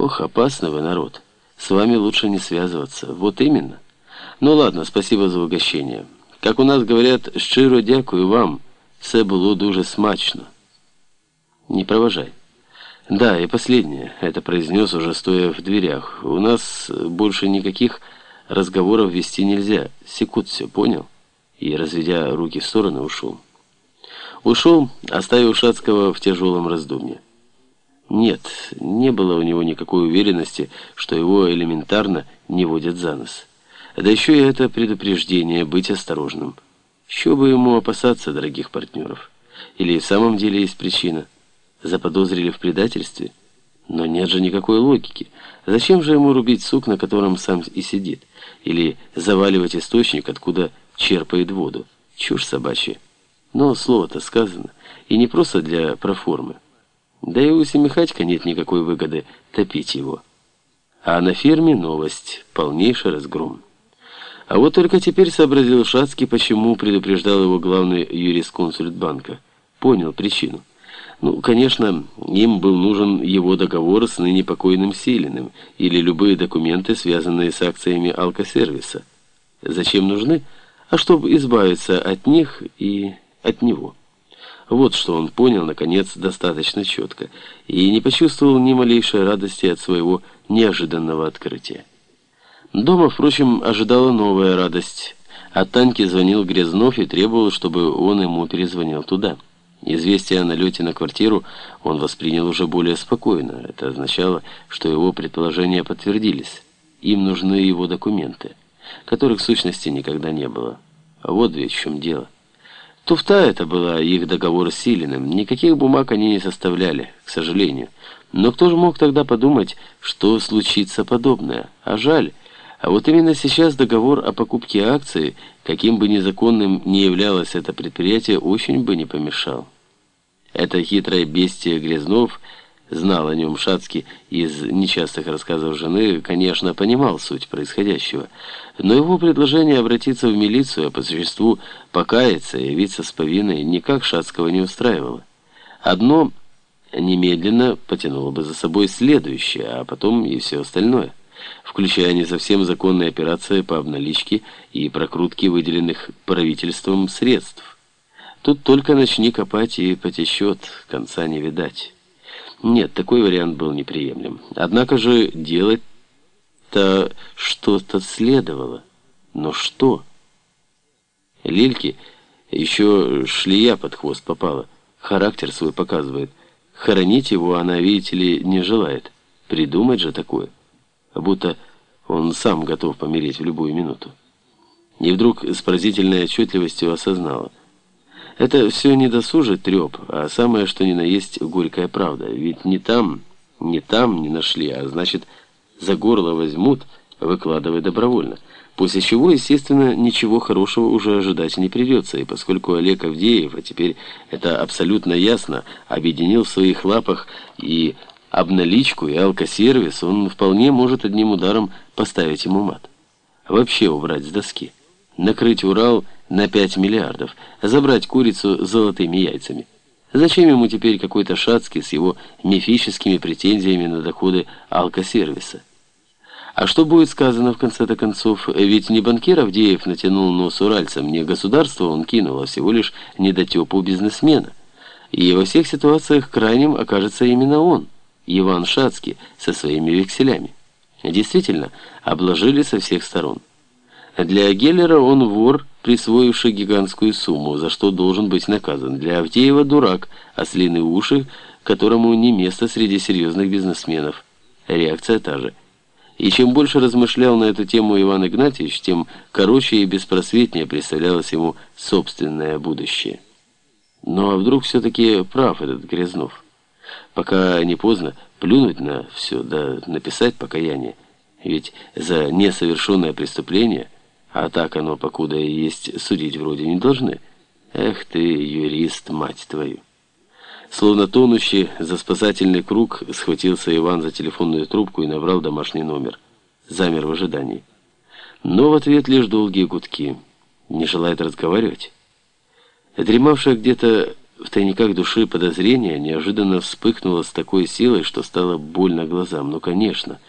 Ох, опасный вы народ. С вами лучше не связываться. Вот именно. Ну ладно, спасибо за угощение. Как у нас говорят, щиро дякую вам. Все было дуже смачно. Не провожай. Да, и последнее. Это произнес уже стоя в дверях. У нас больше никаких разговоров вести нельзя. Секут все, понял? И, разведя руки в стороны, ушел. Ушел, оставив Шацкого в тяжелом раздумье. Нет, не было у него никакой уверенности, что его элементарно не водят за нос. Да еще и это предупреждение быть осторожным. Еще бы ему опасаться дорогих партнеров. Или в самом деле есть причина. Заподозрили в предательстве? Но нет же никакой логики. Зачем же ему рубить сук, на котором сам и сидит? Или заваливать источник, откуда черпает воду? Чушь собачья. Но слово-то сказано. И не просто для проформы. Да и у Семихатька нет никакой выгоды топить его. А на ферме новость. Полнейший разгром. А вот только теперь сообразил Шацкий, почему предупреждал его главный юрисконсульт банка. Понял причину. Ну, конечно, им был нужен его договор с ныне покойным Силиным или любые документы, связанные с акциями алкосервиса. Зачем нужны? А чтобы избавиться от них и от него. Вот что он понял, наконец, достаточно четко, и не почувствовал ни малейшей радости от своего неожиданного открытия. Дома, впрочем, ожидала новая радость. От Таньки звонил Грязнов и требовал, чтобы он ему перезвонил туда. Известие о налете на квартиру он воспринял уже более спокойно. Это означало, что его предположения подтвердились. Им нужны его документы, которых в сущности никогда не было. Вот ведь в чем дело. Туфта это была их договор с Силиным. Никаких бумаг они не составляли, к сожалению. Но кто же мог тогда подумать, что случится подобное? А жаль, а вот именно сейчас договор о покупке акций, каким бы незаконным ни являлось это предприятие, очень бы не помешал. Это хитрое бестие Грязнов знал о нем Шацкий из нечастых рассказов жены, конечно, понимал суть происходящего. Но его предложение обратиться в милицию, а по существу покаяться и явиться с повинной, никак Шацкого не устраивало. Одно немедленно потянуло бы за собой следующее, а потом и все остальное включая не совсем законные операции по обналичке и прокрутке выделенных правительством средств. Тут только начни копать и потечет, конца не видать. Нет, такой вариант был неприемлем. Однако же делать-то что-то следовало. Но что? Лильке еще шлея под хвост попала. Характер свой показывает. Хоронить его она, видите ли, не желает. Придумать же такое будто он сам готов помереть в любую минуту. И вдруг с поразительной отчетливостью осознала. Это все не досужий треп, а самое, что ни на есть, горькая правда. Ведь не там, не там не нашли, а значит, за горло возьмут, выкладывая добровольно. После чего, естественно, ничего хорошего уже ожидать не придется, и поскольку Олег Авдеев, а теперь это абсолютно ясно, объединил в своих лапах и обналичку и алкосервис, он вполне может одним ударом поставить ему мат. Вообще убрать с доски. Накрыть Урал на 5 миллиардов, забрать курицу с золотыми яйцами. Зачем ему теперь какой-то Шацкий с его мифическими претензиями на доходы алкосервиса? А что будет сказано в конце-то концов? Ведь не банкир Авдеев натянул нос уральцам, не государство он кинул, а всего лишь недотепу бизнесмена. И во всех ситуациях крайним окажется именно он. Иван Шацкий со своими векселями. Действительно, обложили со всех сторон. Для Геллера он вор, присвоивший гигантскую сумму, за что должен быть наказан. Для Авдеева дурак, ослиные уши, которому не место среди серьезных бизнесменов. Реакция та же. И чем больше размышлял на эту тему Иван Игнатьевич, тем короче и беспросветнее представлялось ему собственное будущее. Ну а вдруг все-таки прав этот Грязнов? пока не поздно, плюнуть на все, да написать покаяние. Ведь за несовершенное преступление, а так оно, покуда и есть, судить вроде не должны. Эх ты, юрист, мать твою. Словно тонущий за спасательный круг, схватился Иван за телефонную трубку и набрал домашний номер. Замер в ожидании. Но в ответ лишь долгие гудки. Не желает разговаривать. Дремавшая где-то в тайниках души подозрение неожиданно вспыхнуло с такой силой, что стало больно глазам. Ну, конечно,